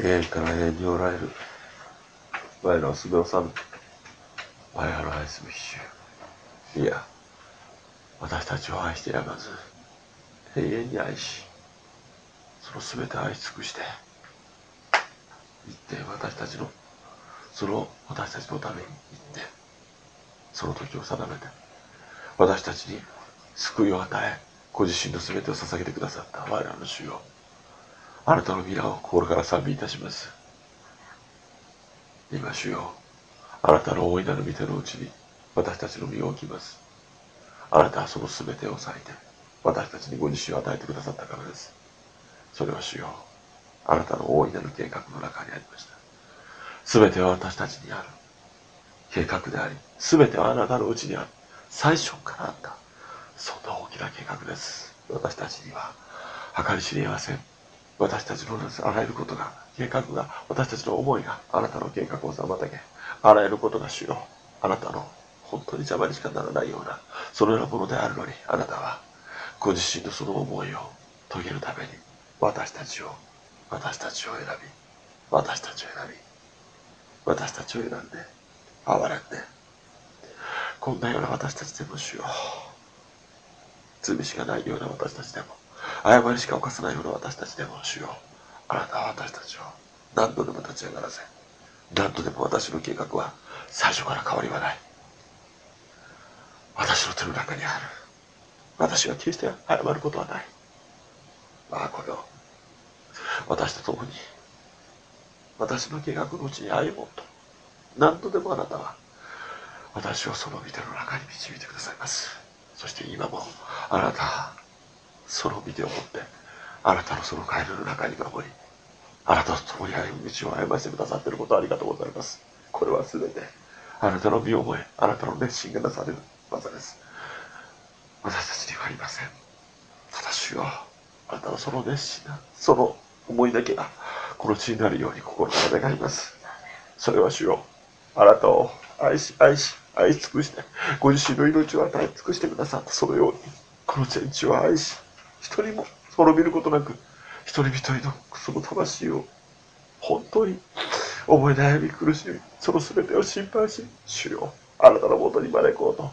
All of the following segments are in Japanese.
永遠から永遠におられる。我らをすべをさむ我らの愛すべき主いや私たちを愛してやまず永遠に愛しその全て愛し尽くして一点私たちのその私たちのために一点その時を定めて私たちに救いを与えご自身の全てを捧げてくださった我らの主よ。あなたの皆を心から賛美いたします。今主よあなたの大いなる御手のうちに私たちの身を置きます。あなたはその全てを割いて私たちにご自身を与えてくださったからです。それは主よ。あなたの大いなる計画の中にありました。全ては私たちにある。計画であり全てはあなたのうちにある。最初からあった。そんな大きな計画です。私たちには計り知りません。私たちのあらゆることが、計画が、私たちの思いがあなたの計画を妨げ、あらゆることが主よ、あなたの本当に邪魔にしかならないような、そのようなものであるのに、あなたは、ご自身のその思いを遂げるために、私たちを、私たちを選び、私たちを選び、私たちを選んで、憐れんで、こんなような私たちでも主よ、罪しかないような私たちでも、誤りしか犯さないような私たちでも主よあなたは私たちを。何度でも立ち上がらせ。何度でも私の計画は最初から変わりはない。私の手の中にある。私は決して謝ることはない。まあこれを私と共に私の計画のうちに歩もうと。何度でもあなたは私をその見ての中に導いてくださいます。そして今もあなたその見てを持ってあなたのその帰りの中に守りあなたと共に歩む道を歩ませてくださっていることありがとうございます。これは全てあなたの身を覚えあなたの熱心がなされる技です。私たちにはありません。ただ主よあなたのその熱心なその思いだけがこの地になるように心から願います。それは主よあなたを愛し愛し愛し尽くしてご自身の命を与え尽くしてくださったそのようにこの全地を愛し一人も滅びることなく、一人一人のその魂を本当に思い悩み苦しみ、その全てを心配し、主よ、あなたのもとに招こうと。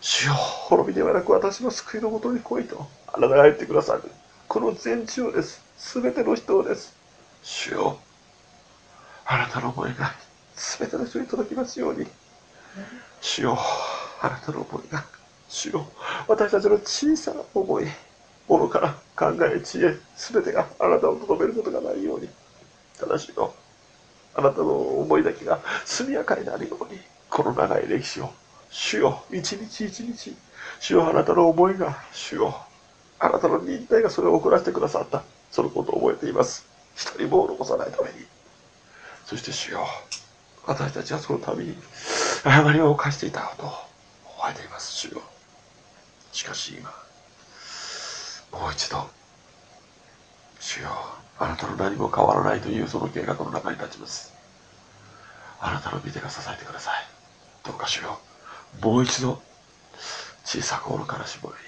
主よ、滅びではなく私の救いのもとに来いと、あなたが言ってくださる。この全地をです。全ての人をです。主よ、あなたの思いが全ての人に届きますように。主よ、あなたの思いが、主よ、私たちの小さな思い、愚かな考え、知恵、すべてがあなたをとどめることがないように。ただしよ、あなたの思いだけが速やかになるように、この長い歴史を、主よ、一日一日、主よ、あなたの思いが、主よ、あなたの忍耐がそれを送らせてくださった、そのことを覚えています。一人も残さないために。そして主よ、私たちはそのために誤りを犯していたとを覚えています、主よ。しかし今、もう一度。主よあなたの何も変わらないというその計画の中に立ちます。あなたの御手が支えてください。どうか主よもう一度小さく愚かなしぼりに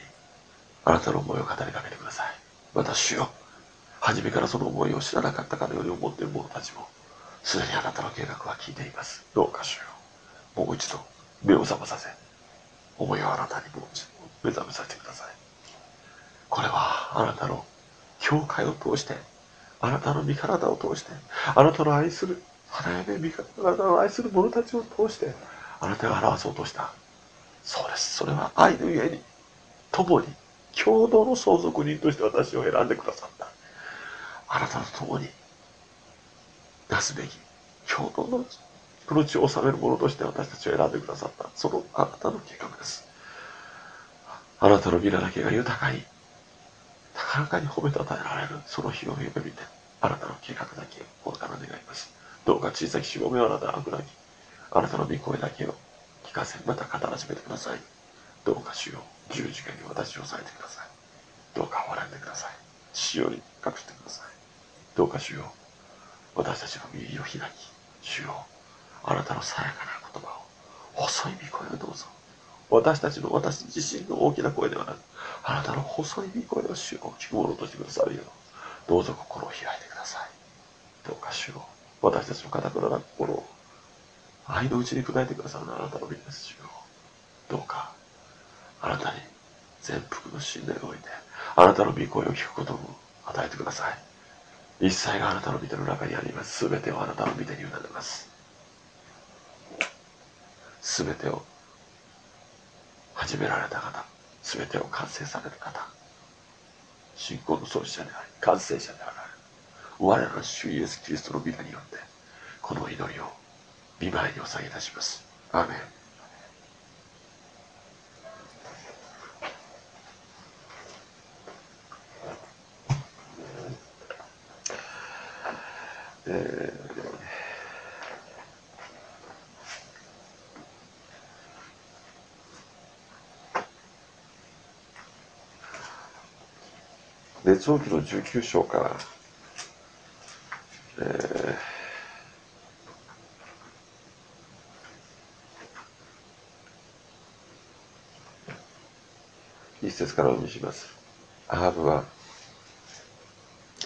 あなたの思いを語りかけてください。また主よ初めからその思いを知らなかったかのように思っている者たちもすでにあなたの計画は聞いています。どうか主よもう一度目を覚まさせ思いをあなたにもう一度目覚めさせてください。これはあなたの教会を通して、あなたの身体を通して、あなたの愛する、花嫁身体、あなたの愛する者たちを通して、あなたが表そうとした。そうです。それは愛のゆえに、共に、共同の相続人として私を選んでくださった。あなたと共に、なすべき、共同のこの地を治める者として私たちを選んでくださった。そのあなたの計画です。あなたの皆だけが豊かに高らかに褒めたたえられるその日を夢見て、あなたの計画だけを心から願います。どうか小さきしもめをあなたは悪なき、あなたの御声だけを聞かせ、また語らせてください。どうか主よ、十字架に私を抑えてください。どうか憐れんでください。父より隠してください。どうか主よ、私たちの耳を開き、主よ、あなたのさやかな言葉を、細い御声をどうぞ。私たちの私自身の大きな声ではなく、あなたの細い御声を主を聞くものとしてくださるよう、どうぞ心を開いてください。どうか主よ私たちの堅くなな心を愛のうちに砕いてくださるのはあなたの身です主よ。どうかあなたに全幅の信頼を置いてあなたの御声を聞くことも与えてください。一切があなたの御手の中にあります。全てをあなたの御手に委ねます。全てを始められた方全てを完成される方信仰の創始者であり完成者である。我らの主イエス・キリストの皆によってこの祈りを見舞いにお下げいたします。アーメン。えー、列王記の19章からえー、一節からお読みします。アハブは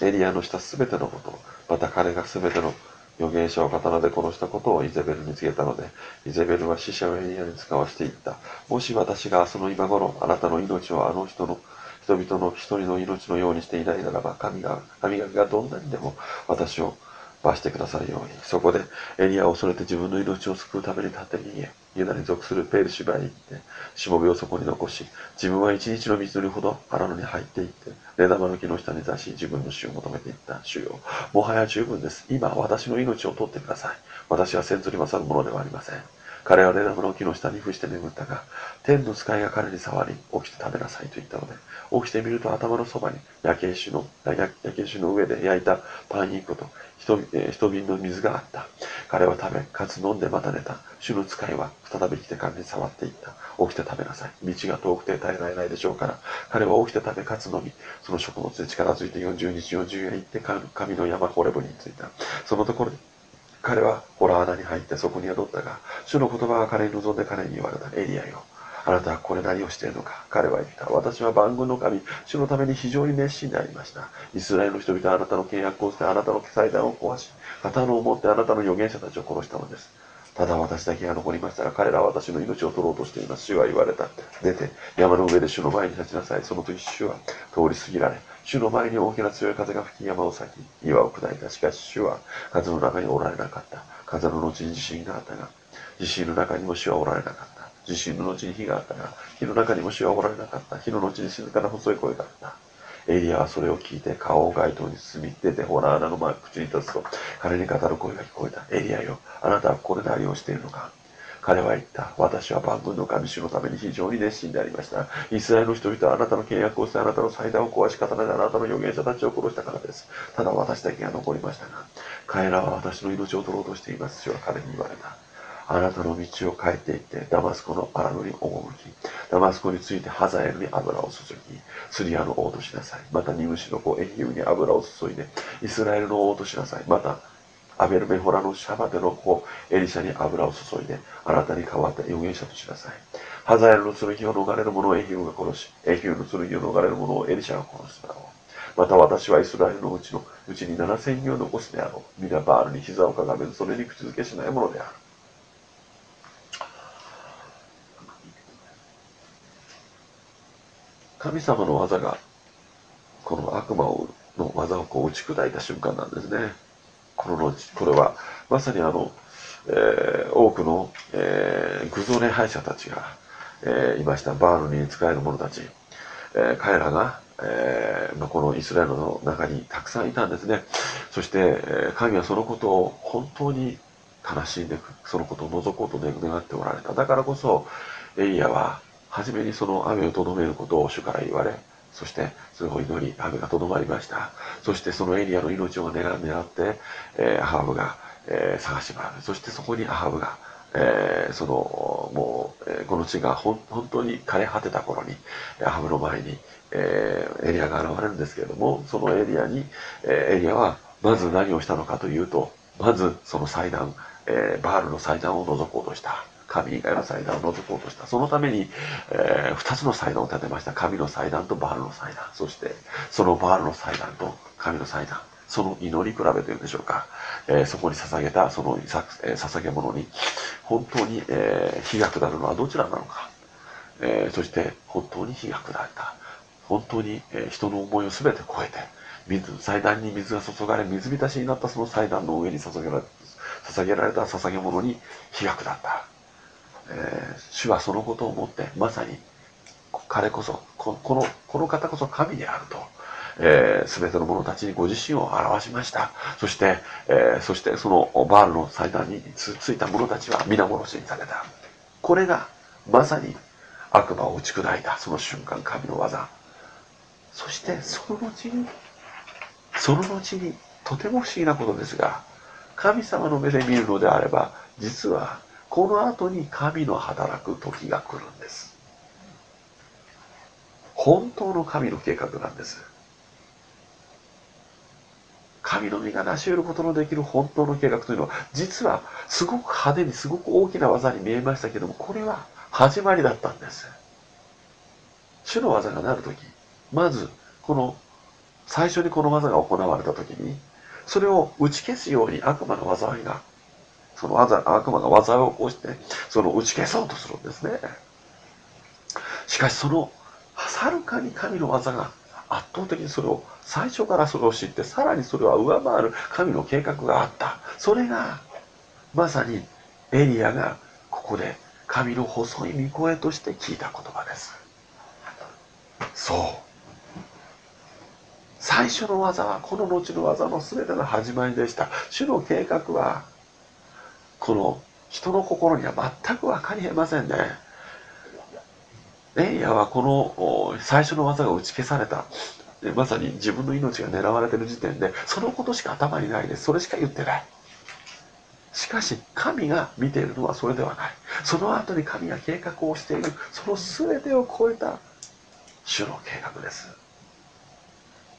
エリアのしたすべてのこと、また彼がすべての預言者を刀で殺したことをイゼベルに告げたので、イゼベルは死者をエリアに使わしていった。もし私がその今頃、あなたの命をあの人の人々の一人の命のようにしていないならば、神が、神々がどんなにでも私を罰してくださるように。そこでエリアを恐れて自分の命を救うために立て逃げ、ユダに属するペール芝へ行って、しもべをそこに残し、自分は一日の水のりほど荒野に入っていって、レダマの木の下に座し、自分の死を求めていった主よ。もはや十分です。今、私の命を取ってください。私は先祖に勝るものではありません。彼はレダムの木の下に伏して眠ったが、天の使いが彼に触り、起きて食べなさいと言ったので、起きてみると頭のそばに焼け石の、焼け石の上で焼いたパン1個と一,、え一瓶の水があった。彼は食べ、かつ飲んでまた寝た。主の使いは再び来て彼に触っていった。起きて食べなさい。道が遠くて耐えられないでしょうから。彼は起きて食べ、かつ飲み、その食物で力づいて40日40夜行って神の山ホレブに着いた。そのところで彼はホラ穴に入ってそこに宿ったが、主の言葉が彼に望んで彼に言われた。エリアよ。あなたはこれ何をしているのか？彼は言った。私は万軍の神、主のために非常に熱心でありました。イスラエルの人々はあなたの契約をしてあなたの祭壇を壊し、刀を持ってあなたの預言者たちを殺したのです。ただ私だけが残りましたら彼らは私の命を取ろうとしています。主は言われた。出て山の上で主の前に立ちなさい。その時主は通り過ぎられ、主の前に大きな強い風が吹き山を裂き、岩を砕いた。しかし主は風の中におられなかった。風の後に地震があったが、地震の中にも主はおられなかった。地震の後に火があったが、火の中にも主はおられなかった。火の後に静かな細い声があった。エリアはそれを聞いて顔を街灯に進み出てホラー穴の前口に立つと彼に語る声が聞こえた。エリアよ、あなたはここで何をしているのか彼は言った。私は万軍の神主のために非常に熱心でありました。イスラエルの人々はあなたの契約をしてあなたの祭壇を壊し刀であなたの預言者たちを殺したからです。ただ私だけが残りましたが、彼らは私の命を取ろうとしています。主は彼に言われた。あなたの道を変えていって、ダマスコの荒野に赴き、ダマスコについてハザエルに油を注ぎ、スリアの王としなさい。また、ニムシの子エヒウに油を注いで、イスラエルの王としなさい。また、アベルメホラのシャバテの子エリシャに油を注いで、あなたに代わって預言者としなさい。ハザエルの剣を逃れる者をエヒウが殺し、エヒウの剣を逃れる者をエリシャが殺すだろう。また私はイスラエルのうちのうちに7000人を残すであろう。皆バールに膝をかがめず、それに口づけしないものである。神様の技が、この悪魔の技をこう打ち砕いた瞬間なんですね。この後、これは、まさにあの、えー、多くの、えー、偶像礼拝者たちが、えー、いました。バールに仕える者たち。え、彼らが、えー、このイスラエルの中にたくさんいたんですね。そして、え、神はそのことを本当に悲しんでそのことを除こうと願っておられた。だからこそ、エリアは、初めにその雨をとどめることを主から言われ、そしてそれを祈り、雨がとどまりました。そしてそのエリアの命を狙って、えー、アハブが、えー、探し回る。そしてそこにアハブが、えー、その、もう、え、この地が本当に枯れ果てた頃に、アハブの前に、え、エリアが現れるんですけれども、そのエリアに、え、エリアはまず何をしたのかというと、まずその祭壇、え、バールの祭壇を覗こうとした。神以外の祭壇を除こうとした。そのために、えー、2つの祭壇を建てました。神の祭壇とバールの祭壇。そして、そのバールの祭壇と神の祭壇。その祈り比べというんでしょうか、えー、そこに捧げたその、えー、捧げ物に本当に、えー、火が下るのはどちらなのか、えー、そして本当に火が下った本当に、えー、人の思いを全て超えて水祭壇に水が注がれ水浸しになったその祭壇の上に捧げられ捧げられた捧げ物に火が下った、えー、主はそのことをもってまさに彼こそこのこの方こそ神であると、えー、全ての者たちにご自身を表しました。そして、えー、そしてそのバールの祭壇についた者たちは皆殺しにされた。これがまさに悪魔を打ち砕いたその瞬間神の技。そしてその後にその後にとても不思議なことですが神様の目で見るのであれば実はこの後に神の働く時が来るんです。本当の神の計画なんです。神の実が成し得ることのできる本当の計画というのは実はすごく派手にすごく大きな技に見えましたけどもこれは始まりだったんです。主の技がなる時まずこの最初にこの技が行われた時にそれを打ち消すように悪魔の災いがその技悪魔が災いを起こしてその打ち消そうとするんですね。しかしそのはるかに神の技が圧倒的にそれを最初からそれを知ってさらにそれは上回る神の計画があった。それがまさにエリアがここで神の細い御声として聞いた言葉です。そう。最初の技はこの後の技の全ての始まりでした。主の計画はこの人の心には全く分かりえませんね。エイヤはこの最初の技が打ち消された。まさに自分の命が狙われてる時点でそのことしか頭にないです。それしか言ってない。しかし神が見ているのはそれではない。その後に神が計画をしている。その全てを超えた主の計画です。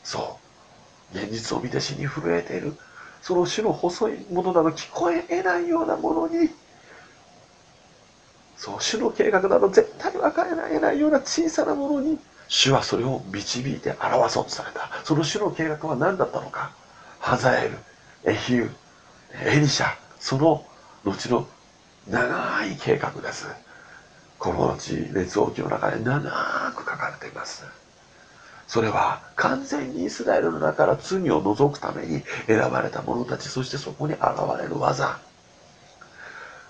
そう。現実を見て死に震えている。その種の細いものなど聞こえ得ないようなものにそう種の計画など絶対分からないような小さなものに主はそれを導いて表そうとされた。その種の計画は何だったのかハザエルエヒューエリシャその後の長い計画です。この後列王記の中で長く書かれています。それは完全にイスラエルの中から罪を除くために選ばれた者たちそしてそこに現れる技。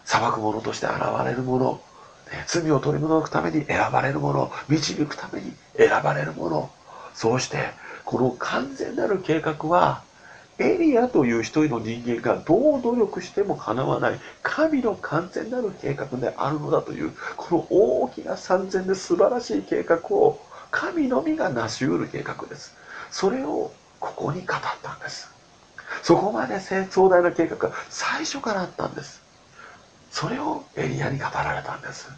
裁く者として現れる者。罪を取り除くために選ばれる者。導くために選ばれる者。そうしてこの完全なる計画はエリアという一人の人間がどう努力してもかなわない。神の完全なる計画であるのだというこの大きな三千で素晴らしい計画を神のみが成し得る計画です。それをここに語ったんです。そこまで壮大な計画が最初からあったんです。それをエリアに語られたんです。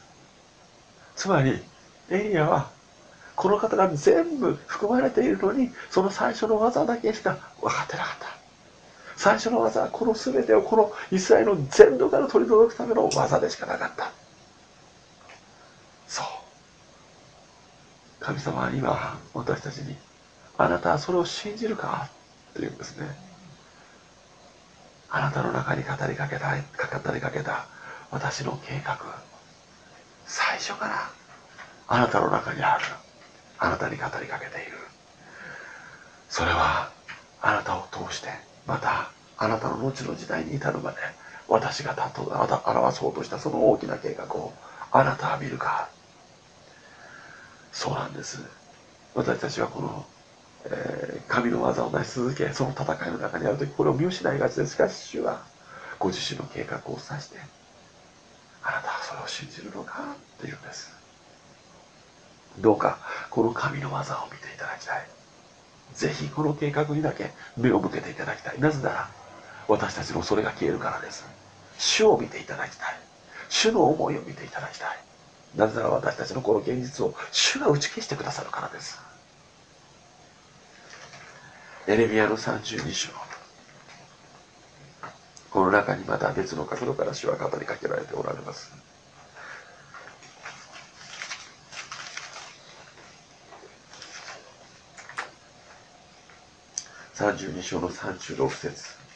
つまりエリアはこの方が全部含まれているのにその最初の技だけしか分かってなかった。最初の技はこの全てをこのイスラエルの全土から取り除くための技でしかなかったそう神様は今私たちにあなたはそれを信じるか？というんですね。あなたの中に語りかけた語りかけた私の計画最初からあなたの中にある。あなたに語りかけている。それはあなたを通してまたあなたの後の時代に至るまで私が表そうとしたその大きな計画をあなたは見るか？そうなんです。私たちはこの、えー、神の技を成し続けその戦いの中にある時これを見失いがちです。しかし主はご自身の計画を指してあなたはそれを信じるのかっていうんです。どうかこの神の技を見ていただきたい。ぜひこの計画にだけ目を向けていただきたい。なぜなら私たちのそれが消えるからです。主を見ていただきたい。主の思いを見ていただきたい。なぜなら私たちのこの現実を主が打ち消してくださるからです。エレミアの32章。この中にまた別の角度から主は語りかけられておられます。32章の36節。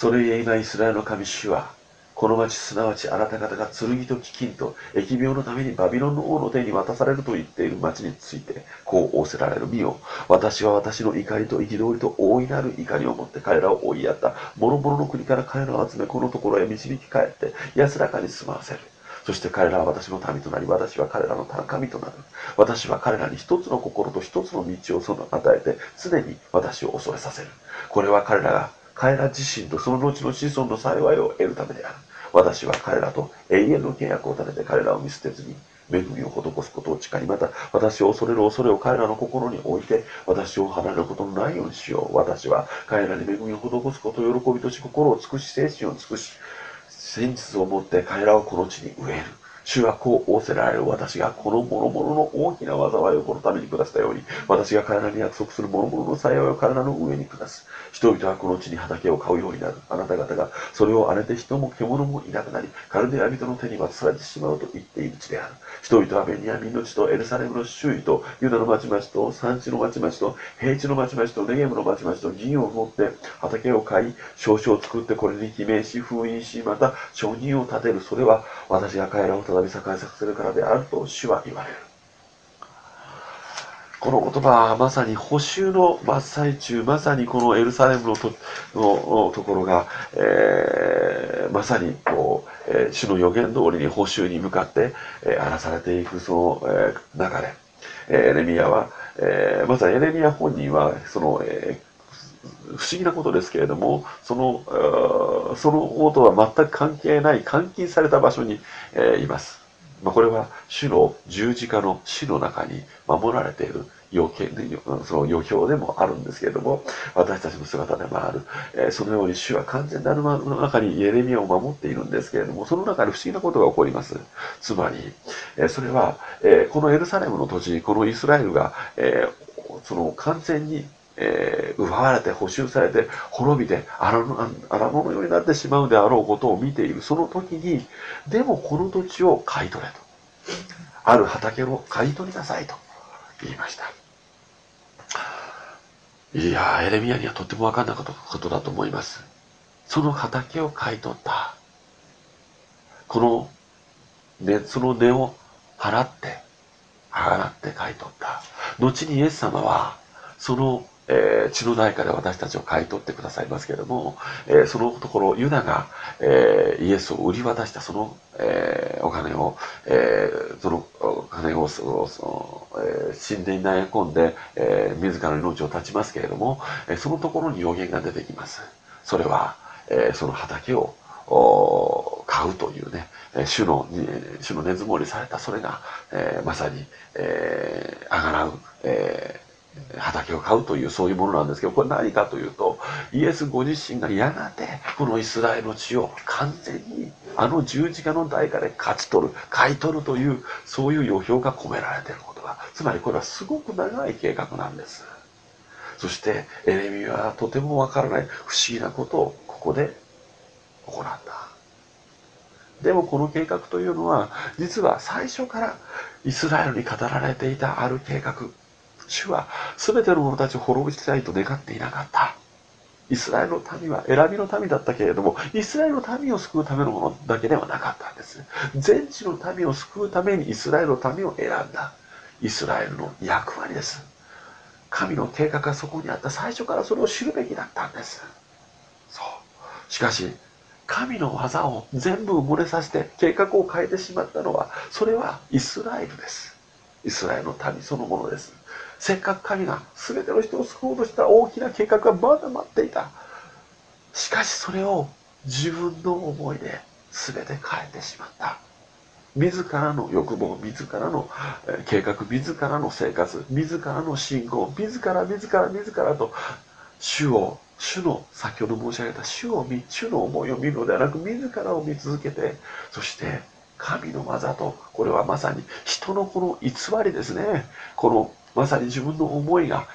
それゆえ今イスラエルの神主はこの町すなわちあなた方が剣と飢饉と疫病のためにバビロンの王の手に渡されると言っている町についてこう仰せられる身よ私は私の怒りと憤りと大いなる怒りを持って彼らを追いやった諸々の国から彼らを集めこのところへ導き帰って安らかに住まわせるそして彼らは私の民となり、私は彼らの神となる。私は彼らに一つの心と一つの道をその与えて、常に私を恐れさせる。これは彼らが彼ら自身とその後の子孫の幸いを得るためである。私は彼らと永遠の契約を立てて彼らを見捨てずに恵みを施すことを誓い、また私を恐れる恐れを彼らの心に置いて、私を離れることのないようにしよう。私は彼らに恵みを施すことを喜びとし、心を尽くし、精神を尽くし、真実をもって彼らをこの地に植える。主はこう仰せられる私がこの諸々の大きな災いをこのために下したように、私が彼らに約束する諸々の幸いを彼らの上に下す。人々はこの地に畑を買うようになる。あなた方がそれを荒れて人も獣もいなくなり、カルデア人の手に渡されてしまうと言っている地である。人々はベニヤミンの地とエルサレムの周囲と、ユダの町々と、産地の町々と、平地の町々と、ネゲムの町々と銀を持って畑を買い、少々を作ってこれに記名し、封印し、また承認を立てる。それは私が彼らを再び栄えさせる。からである。と主は言われる。この言葉はまさに補修の真っ最中、まさにこのエルサレムのとのところが、えー、まさにこう、えー、主の予言通りに補修に向かって、えー、荒らされていくその、えー、流れ、えー、エレミアは、えー、まさにエレミア本人はその、えー不思議なことですけれども、その、その王とは全く関係ない監禁された場所に、えー、います。まあ、これは主の十字架の死の中に守られている要件で、その予表でもあるんですけれども、私たちの姿でもある。えー、そのように主は完全なるの中にエレミアを守っているんですけれども、その中で不思議なことが起こります。つまり、えー、それは、えー、このエルサレムの土地、このイスラエルが、えその完全にえー、奪われて補修されて滅びて荒物のようになってしまうであろうことを見ている。その時にでもこの土地を買い取れと。ある畑を買い取りなさいと。言いました。いやエレミアにはとっても分かんないことだと思います。その畑を買い取った。この、ね、その値を払って払って買い取った。後にイエス様はそのえー、血の代価で私たちを買い取ってくださいますけれども、えー、そのところ、ユダが、えー、イエスを売り渡したその、えお金を、えそのお金をそのその、え神殿に投げ込んで、え自らの命を絶ちますけれども、えそのところに予言が出てきます。それは、えその畑を買うというね、主の、主の根積もりされたそれが、えー、まさに、えー、あがらう、えー畑を買うというそういうものなんですけどこれ何かというとイエスご自身がやがてこのイスラエルの地を完全にあの十字架の代価で勝ち取る買い取るというそういう予表が込められていることがつまりこれはすごく長い計画なんです。そしてエレミはとてもわからない不思議なことをここで行った。でもこの計画というのは実は最初からイスラエルに語られていたある計画。主は全ての者たちを滅ぼしたいと願っていなかった。イスラエルの民は選びの民だったけれども、イスラエルの民を救うためのものだけではなかったんです。全地の民を救うためにイスラエルの民を選んだ。イスラエルの役割です。神の計画がそこにあった最初からそれを知るべきだったんです。そう。しかし、神の技を全部埋もれさせて計画を変えてしまったのは、それはイスラエルです。イスラエルの民そのものです。せっかく神が全ての人を救おうとした大きな計画がまだ待っていた。しかしそれを自分の思いで全て変えてしまった。自らの欲望、自らの計画、自らの生活、自らの信仰、自ら自ら自らと主を、主の先ほど申し上げた主を見、主の思いを見るのではなく、自らを見続けて、そして神の技と、これはまさに人のこの偽りですね。このまさに自分の思いが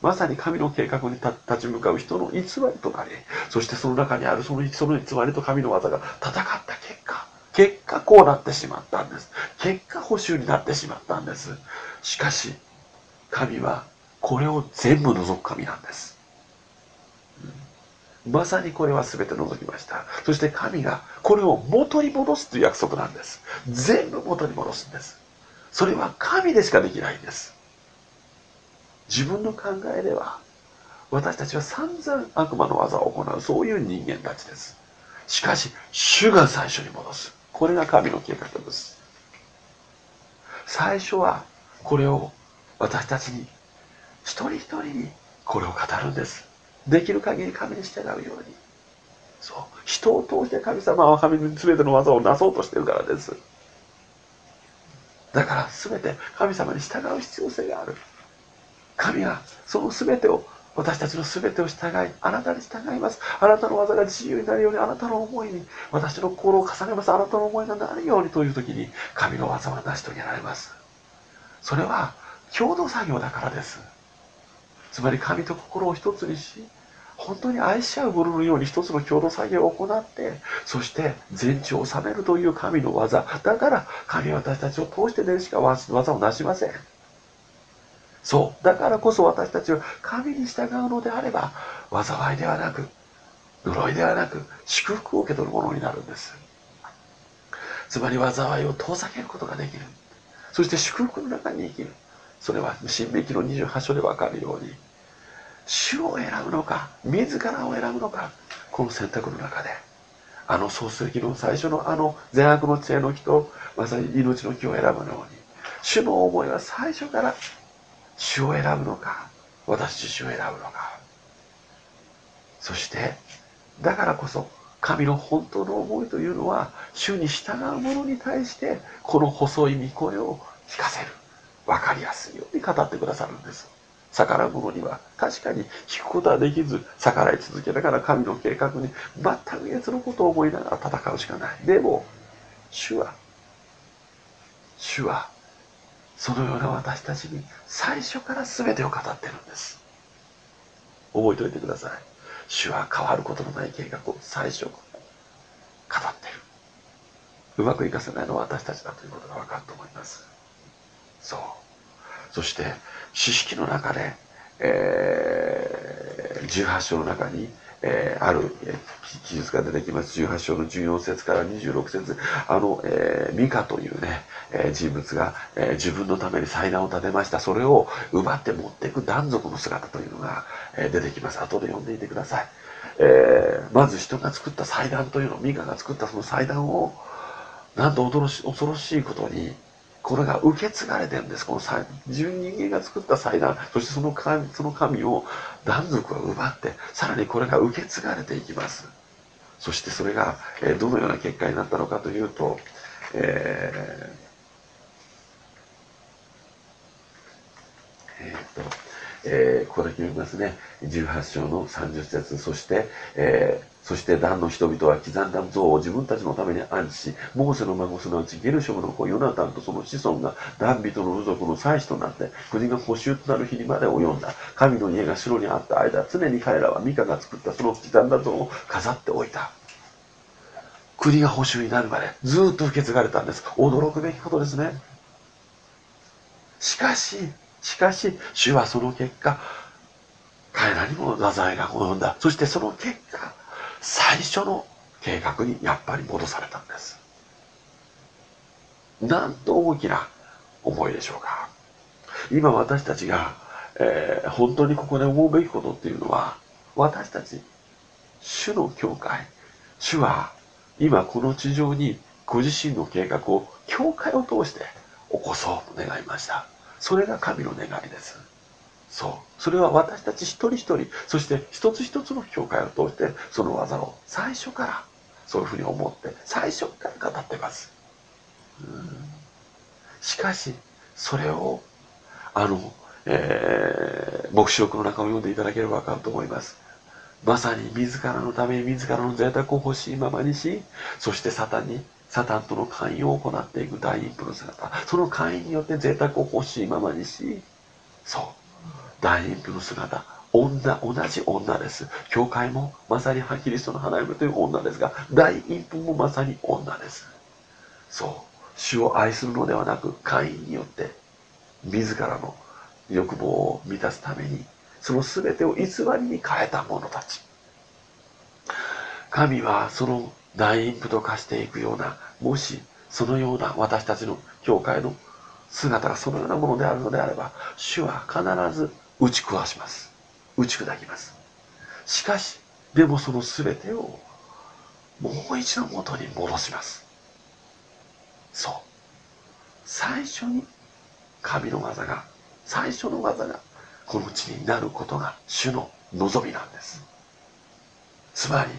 まさに神の計画に立ち向かう人の偽りとなり、そしてその中にあるそのその偽りと神の技が戦った結果、結果こうなってしまったんです。結果補修になってしまったんです。しかし神はこれを全部除く神なんです、まさにこれは全て除きました。そして神がこれを元に戻すという約束なんです。全部元に戻すんです。それは神でしかできないんです。自分の考えでは私たちは散々悪魔の技を行うそういう人間たちです。しかし主が最初に戻す。これが神の計画です。最初はこれを私たちに一人一人にこれを語るんです。できる限り神に従うように。そう。人を通して神様は神に全ての技をなそうとしてるからです。だから全て神様に従う必要性がある。神はその全てを私たちの全てを従いあなたに従います。あなたの技が自由になるようにあなたの思いに私の心を重ねます。あなたの思いがなるようにという時に神の技は成し遂げられます。それは共同作業だからです。つまり神と心を一つにし本当に愛し合うもののように一つの共同作業を行ってそして全地を治めるという神の技。だから神は私たちを通してでしか技をなしません。そう。だからこそ私たちは神に従うのであれば災いではなく呪いではなく祝福を受け取るものになるんです。つまり災いを遠ざけることができる。そして祝福の中に生きる。それは新明記の28章で分かるように主を選ぶのか自らを選ぶのかこの選択の中で。あの創世記の最初のあの善悪の知恵の木とまさに命の木を選ぶように。主の思いは最初から主を選ぶのか私自身を選ぶのか。そしてだからこそ神の本当の思いというのは主に従う者に対してこの細い御声を聞かせる。分かりやすいように語ってくださるんです。逆らう者には確かに聞くことはできず逆らい続けながら神の計画に全く別のことを思いながら戦うしかない。でも主は主はそのような私たちに最初から全てを語ってるんです。覚えておいてください。主は変わることのない計画を最初語ってる。うまくいかせないのは私たちだということが分かると思います。そう。そして知識の中で、えー、18章の中にえー、ある、え記述が出てきます。18章の14節から26節。あの、えー、ミカというね、えー、人物が、え、自分のために祭壇を建てました。それを奪って持っていく断族の姿というのが、え出てきます。後で読んでいてください、えまず人が作った祭壇というのミカが作ったその祭壇をなんと恐ろしいことにこれが受け継がれてるんです。この自分人間が作った祭壇、そしてその神その神を断族は奪って、さらにこれが受け継がれていきます。そしてそれが、えどのような結果になったのかというと、えー、えー、っと、えー、ここだけ読みますね。18章の30節そして、えー、そしてダンの人々は刻んだ像を自分たちのために安置し、モーセの孫すなわちゲルショムの子ヨナタンとその子孫がダン人の部族の祭司となって、国が補修となる日にまで及んだ。神の家が城にあった間、常に彼らはミカが作ったその刻んだ像を飾っておいた。国が補修になるまでずっと受け継がれたんです。驚くべきことですね。しかし、しかし、主はその結果、彼らにも災いが及んだ。そしてその結果、最初の計画にやっぱり戻されたんです。なんと大きな思いでしょうか。今私たちが、えー、本当にここで思うべきことっていうのは、私たち、主の教会、主は今この地上にご自身の計画を教会を通して起こそうと願いました。それが神の願いです。そう。それは私たち一人一人そして一つ一つの教会を通してその技を最初からそういうふうに思って最初から語ってます。しかしそれをあの、えー、黙示録の中を読んでいただければ分かると思います。まさに自らのために自らの贅沢を欲しいままにしそしてサタンにサタンとの関与を行っていく大陰譜の姿。その会員によって贅沢を欲しいままにしそう。大陰譜の姿。女同じ女です。教会もまさにキリストの花嫁という女ですが大陰譜もまさに女です。そう。主を愛するのではなく会員によって自らの欲望を満たすためにその全てを偽りに変えた者たち。神はその大インプと化していくようなもしそのような私たちの教会の姿がそのようなものであるのであれば主は必ず打ち壊します。打ち砕きます。しかしでもその全てをもう一度元に戻します。そう。最初に神の技が最初の技がこの地になることが主の望みなんです。つまり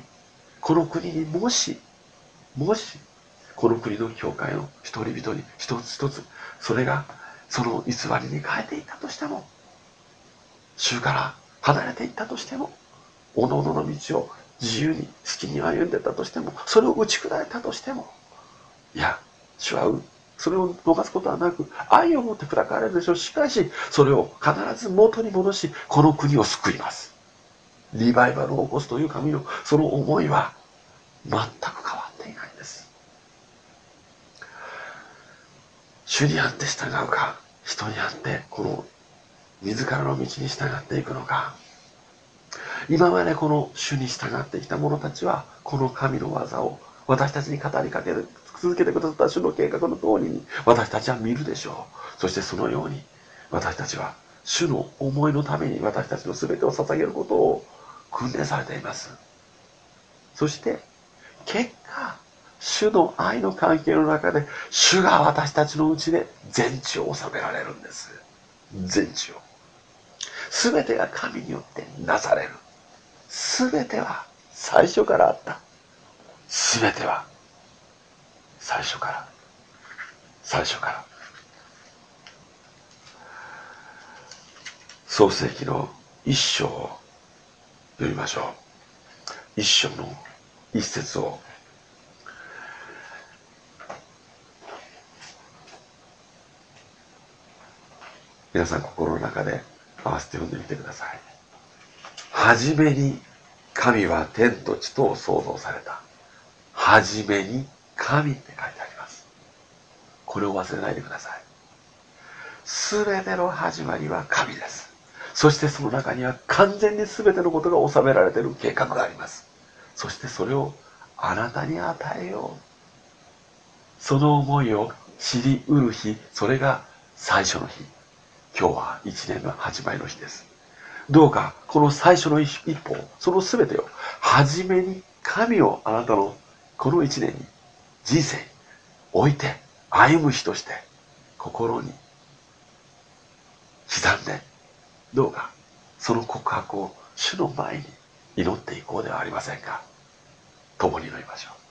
この国にもしもしこの国の教会の一人々に一つ一つそれがその偽りに変えていったとしても主から離れていったとしてもおのおのの道を自由に好きに歩んでたとしてもそれを打ち砕いたとしてもいや主はそれを逃すことはなく愛を持って砕かれるでしょう。しかしそれを必ず元に戻しこの国を救います。リバイバルを起こすという神のその思いは全く変わっていないんです。主にあって従うか人にあってこの自らの道に従っていくのか。今までこの主に従ってきた者たちはこの神の技を私たちに語りかける続けてくださった主の計画の通りに私たちは見るでしょう。そしてそのように私たちは主の思いのために私たちの全てを捧げることを訓練されています。そして結果主の愛の関係の中で主が私たちのうちで全地を治められるんです。全地を。全てが神によってなされる。全ては最初からあった。全ては最初から。最初から。創世記の一章を読みましょう一章の一節を皆さん心の中で合わせて読んでみてください。はじめに神は天と地とを創造された。はじめに神って書いてあります。これを忘れないでください。すべての始まりは神です。そしてその中には完全に全てのことが収められている計画があります。そしてそれをあなたに与えよう。その思いを知りうる日、それが最初の日。今日は一年の始まりの日です。どうか、この最初の一歩、その全てを、初めに神をあなたのこの一年に、人生に置いて歩む日として、心に刻んで、どうか、その告白を主の前に祈っていこうではありませんか。共に祈りましょう。